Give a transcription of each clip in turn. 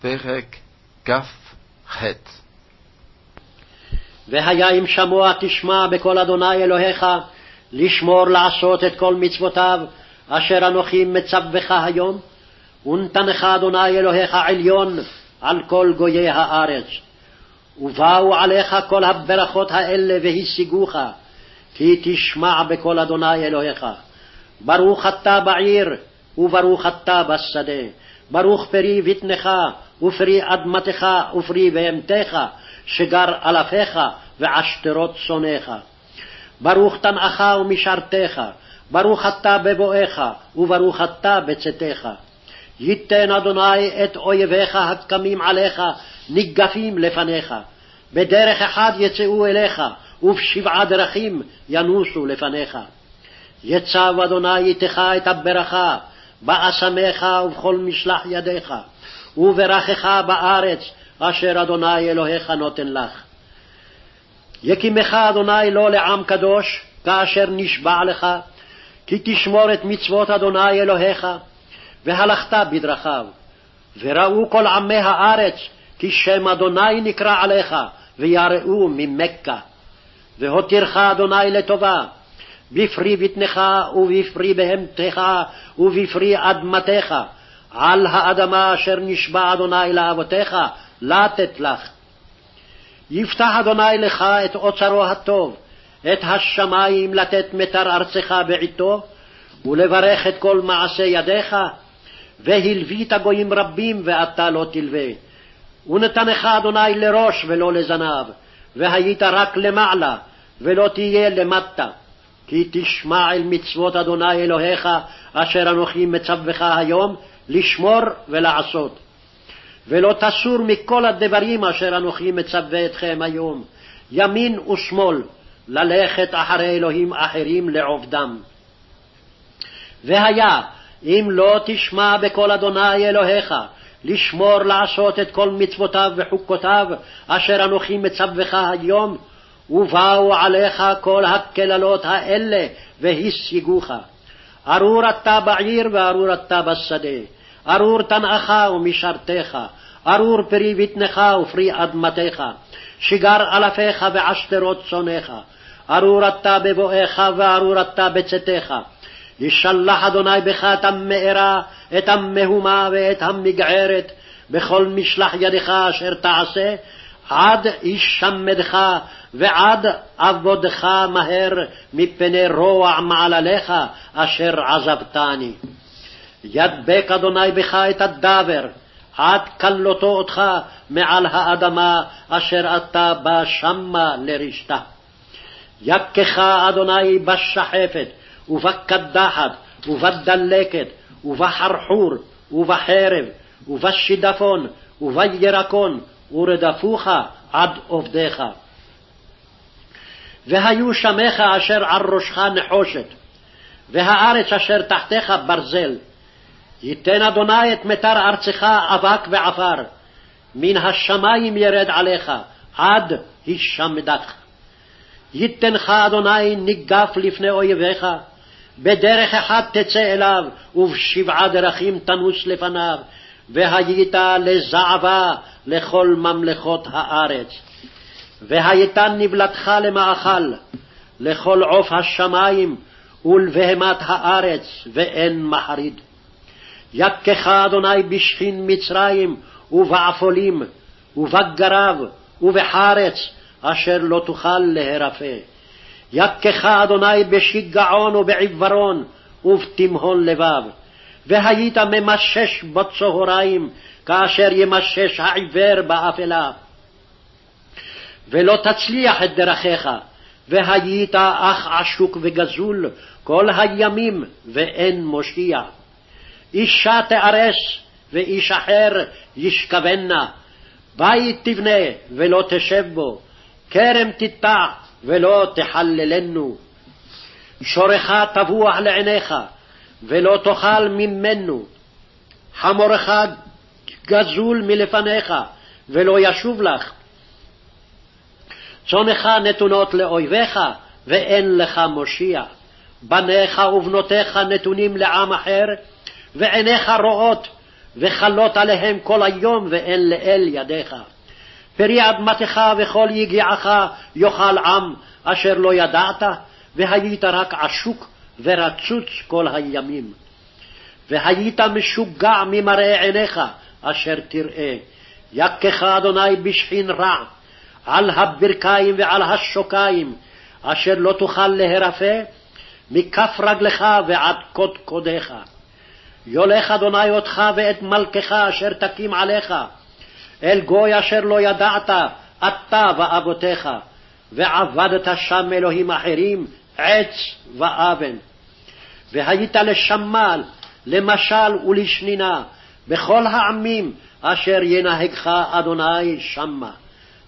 פרק כ"ח והיה אם שמוע תשמע בקול אדוני אלוהיך, לשמור לעשות את כל מצוותיו, אשר אנוכי מצווך היום, ונתנך אדוני אלוהיך עליון על כל גויי הארץ. ובאו עליך כל הברכות האלה והשיגוך, כי תשמע בקול אדוני אלוהיך. ברוך אתה בעיר, וברוך אתה בשדה. ברוך פרי בטנך, ופרי אדמתך, ופרי בהמתך, שגר אלפיך ועשתרות שונאיך. ברוך תנאך ומשרתך, ברוך אתה בבואך, וברוך אתה בצאתך. ייתן אדוני את אויביך הקמים עליך, ניגפים לפניך. בדרך אחד יצאו אליך, ובשבעה דרכים ינוסו לפניך. יצב אדוני איתך את הברכה, באסמך ובכל משלח ידיך, וברכך בארץ אשר אדוני אלוהיך נותן לך. יקימך אדוני לא לעם קדוש, כאשר נשבע לך, כי תשמור את מצוות אדוני אלוהיך, והלכת בדרכיו. וראו כל עמי הארץ, כי שם אדוני נקרא עליך, ויראו ממכה. והותירך אדוני לטובה, בפרי בטנך ובפרי בהמתך ובפרי אדמתך, על האדמה אשר נשבע אדוני לאבותיך, לתת לך. יפתח אדוני לך את אוצרו הטוב, את השמים לתת מטר ארצך בעתו, ולברך את כל מעשה ידיך, והלווית גויים רבים ואתה לא תלווה. ונתנך אדוני לראש ולא לזנב, והיית רק למעלה, ולא תהיה למטה. כי תשמע אל מצוות אדוני אלוהיך, אשר אנוכי מצווך היום, לשמור ולעשות. ולא תסור מכל הדברים אשר אנוכי מצווה אתכם היום, ימין ושמאל, ללכת אחרי אלוהים אחרים לעובדם. והיה, אם לא תשמע בקול אדוני אלוהיך, לשמור לעשות את כל מצוותיו וחוקותיו, אשר אנוכי מצווך היום, ובאו עליך כל הקללות האלה, והשיגוך. ארור אתה בעיר וארור אתה בשדה, ארור תנאך ומשרתך, ארור פרי בטנך ופרי אדמתך, שגר אלפיך ועשתרות צונך, ארור אתה בבואך וארור אתה בצאתך. ישלח אדוני בך את המארה, את המהומה ואת המגערת, בכל משלח ידך אשר תעשה, עד ישמדך ועד עבודך מהר מפני רוע מעלליך אשר עזבתני. ידבק אדוני בך את הדבר, עד כלותו אותך מעל האדמה אשר אתה בא שמה לרשתה. יכך אדוני בשחפת, ובקדחת, ובדלקת, ובחרחור, ובחרב, ובשידפון, ובירקון, ורדפוך עד עובדיך. והיו שמך אשר על ראשך נחושת, והארץ אשר תחתיך ברזל. ייתן אדוני את מטר ארצך אבק ועפר, מן השמים ירד עליך, עד הישמדך. ייתנך אדוני ניגף לפני אויביך, בדרך אחת תצא אליו, ובשבעה דרכים תנוס לפניו, והיית לזעבה לכל ממלכות הארץ. והייתה נבלתך למאכל, לכל עוף השמים ולבהמת הארץ, ואין מחריד. יכך אדוני בשכין מצרים, ובעפולים, ובגרב, ובחרץ, אשר לא תוכל להרפא. יכך אדוני בשיגעון ובעיוורון, ובתימהון לבב. והיית ממשש בצהריים, כאשר ימשש העיוור באפלה. ולא תצליח את דרכיך, והיית אח עשוק וגזול כל הימים, ואין מושיע. אישה תארס, ואיש אחר ישכבנה. בית תבנה, ולא תשב בו, כרם תטע, ולא תחללנו. שורך טבוח לעיניך, ולא תאכל ממנו. חמורך גזול מלפניך, ולא ישוב לך. צונך נתונות לאויביך, ואין לך מושיע. בניך ובנותיך נתונים לעם אחר, ועיניך רואות, וכלות עליהם כל היום ואין לאל ידיך. פרי אדמתך וכל יגיעך יאכל עם אשר לא ידעת, והיית רק עשוק ורצוץ כל הימים. והיית משוגע ממראה עיניך אשר תראה. יכך אדוני בשכין רע, על הברכיים ועל השוקיים, אשר לא תוכל להרפא, מכף רגלך ועד קודקודיך. יולך אדוני אותך ואת מלכך אשר תקים עליך, אל גוי אשר לא ידעת, אתה ואבותיך, ועבדת שם אלוהים אחרים, עץ ואבן. והיית לשמל, למשל ולשנינה, בכל העמים אשר ינהגך אדוני שמה.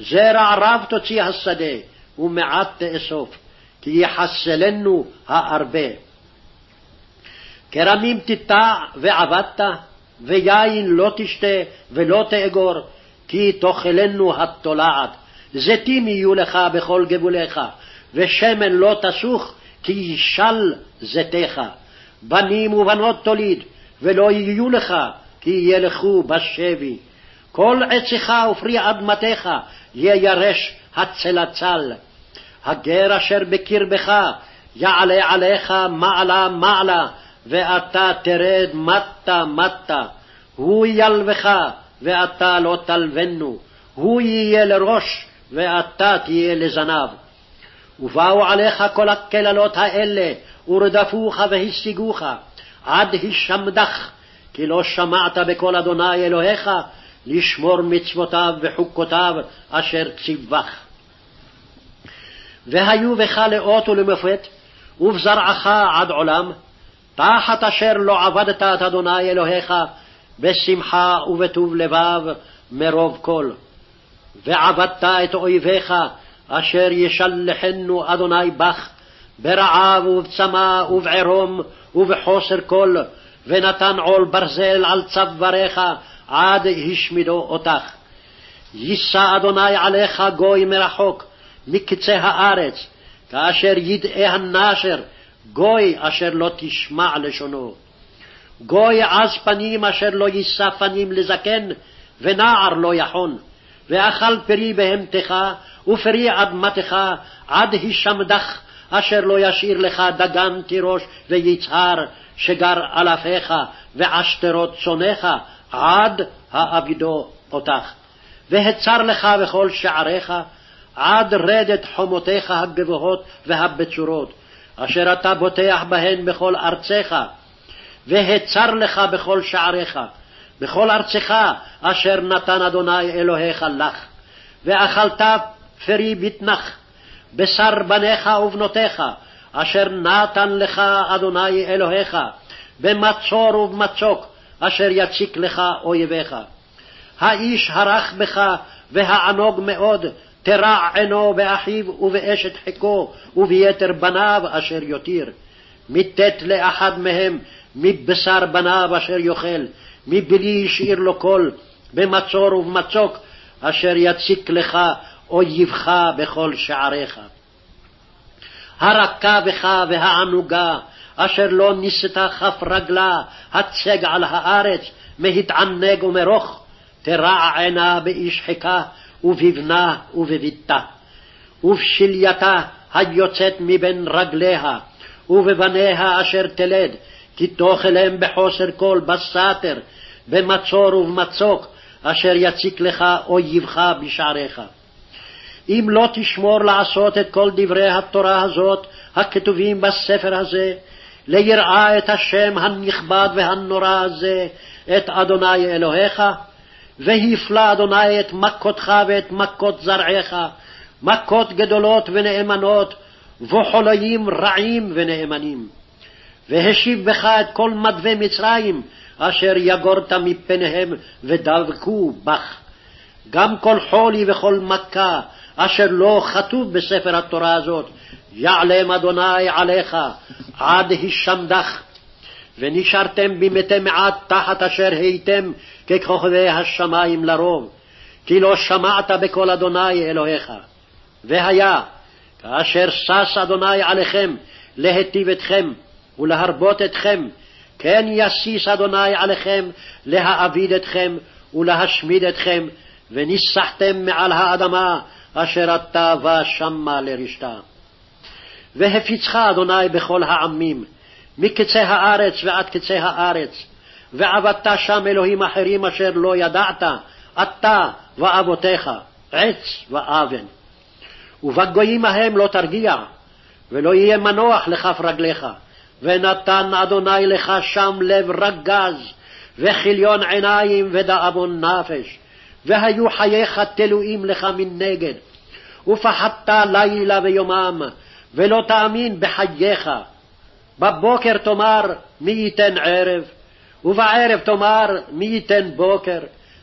זרע רב תוציא השדה, ומעט תאסוף, כי יחסלנו הארבה. כרמים תיטע ועבדת, ויין לא תשתה ולא תאגור, כי תאכלנו התולעת. זיתים יהיו לך בכל גבוליך, ושמן לא תסוך, כי ישל זיתך. בנים ובנות תוליד, ולא יהיו לך, כי ילכו בשבי. כל עציך ופרי אדמתך יירש הצלצל. הגר אשר בקרבך יעלה עליך מעלה מעלה, ואתה תרד מטה מטה. הוא ילבך, ואתה לא תלבנו. הוא יהיה לראש, ואתה תהיה לזנב. ובאו עליך כל הקללות האלה, ורדפוך והשיגוך, עד הישמדך, כי לא שמעת בקול אדוני אלוהיך, לשמור מצוותיו וחוקותיו אשר ציווך. והיו בך לאות ולמופת, ובזרעך עד עולם, תחת אשר לא עבדת את אדוני אלוהיך, בשמחה ובטוב לבב מרוב כל. ועבדת את אויביך, אשר ישלחנו אדוני בך, ברעב ובצמא ובערום ובחוסר כל, ונתן עול ברזל על צוואריך עד השמידו אותך. יישא אדוני עליך גוי מרחוק, מקצה הארץ, כאשר ידעי הנשר, גוי אשר לא תשמע לשונו. גוי עז פנים אשר לא יישא פנים לזקן, ונער לא יחון. ואכל פרי בהמתך, ופרי אדמתך, עד הישמדך, אשר לא ישאיר לך דגן תירוש ויצהר, שגר אלפיך, ועשתרות צונך, עד האבידו אותך. והצר לך בכל שעריך, עד רדת חומותיך הגבוהות והבצורות, אשר אתה בוטח בהן בכל ארצך, והצר לך בכל שעריך, בכל ארצך אשר נתן אדוני אלוהיך לך. ואכלת פרי בטנך, בשר בניך ובנותיך, אשר נתן לך אדוני אלוהיך, במצור ובמצוק, אשר יציק לך אויביך. האיש הרך בך והענוג מאוד, תרע עינו באחיו ובאשת חיקו וביתר בניו אשר יותיר. מיתת לאחד מהם מבשר בניו אשר יאכל, מבלי השאיר לו קול, במצור ובמצוק, אשר יציק לך אויבך בכל שעריך. הרכה בך והענוגה, אשר לא ניסתה כף רגלה, הצג על הארץ, מהתענג ומרוך, תרע עינה באיש חיקה, ובבנה ובביתה, ובשלייתה היוצאת מבין רגליה, ובבניה אשר תלד, כי תאכלם בחוסר כל בסתר, במצור ובמצוק, אשר יציק לך אויבך בשעריך. אם לא תשמור לעשות את כל דברי התורה הזאת, הכתובים בספר הזה, ליראה את השם הנכבד והנורא הזה, את אדוני אלוהיך, והפלא אדוני את מכותך ואת מכות זרעך, מכות גדולות ונאמנות, וחוליים רעים ונאמנים. והשיב בך את כל מדווה מצרים, אשר יגורת מפניהם ודבקו בך. גם כל חולי וכל מכה, אשר לא כתוב בספר התורה הזאת, יעלם אדוני עליך, עד הישמדך. ונשארתם במתי מעט תחת אשר הייתם ככוכבי השמים לרוב, כי לא שמעת בקול אדוני אלוהיך. והיה, כאשר שש אדוני עליכם להיטיב אתכם ולהרבות אתכם, כן יסיס אדוני עליכם להאביד אתכם ולהשמיד אתכם, וניסחתם מעל האדמה אשר אתה בא שמה לרשתה. והפיצך אדוני בכל העמים, מקצה הארץ ועד קצה הארץ, ועבדת שם אלוהים אחרים אשר לא ידעת, אתה ואבותיך, עץ ואבן. ובגויים ההם לא תרגיע, ולא יהיה מנוח לכף רגליך, ונתן אדוני לך שם לב רגז, וכיליון עיניים ודאבון נפש, והיו חייך תלויים לך מנגד, ופחדת לילה ויומם, ולא תאמין בחייך. בבוקר תאמר מי ייתן ערב, ובערב תאמר מי ייתן בוקר,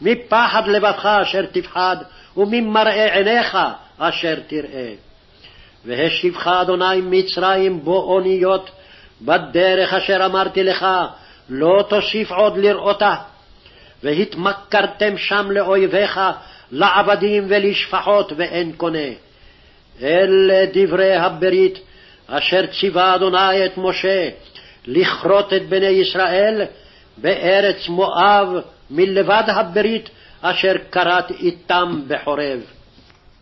מפחד לבבך אשר תפחד, וממראה עיניך אשר תראה. והשיבך אדוני מצרים בו אוניות, בדרך אשר אמרתי לך, לא תוסיף עוד לראותה. והתמכרתם שם לאויביך, לעבדים ולשפחות, ואין קונה. אלה דברי הברית, אשר ציווה אדוני את משה, לכרות את בני ישראל בארץ מואב, מלבד הברית אשר כרת איתם בחורב.